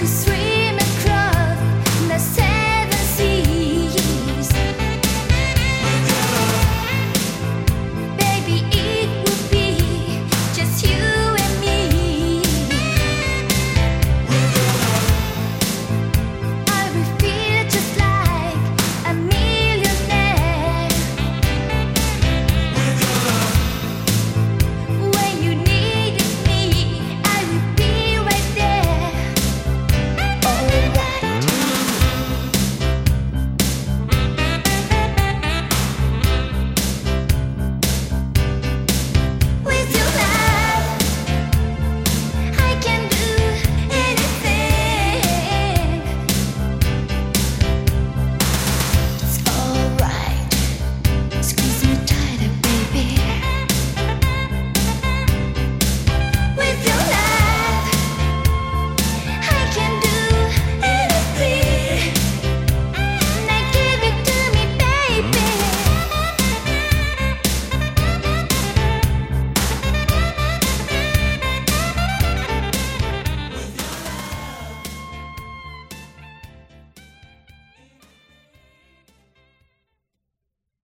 like a sweet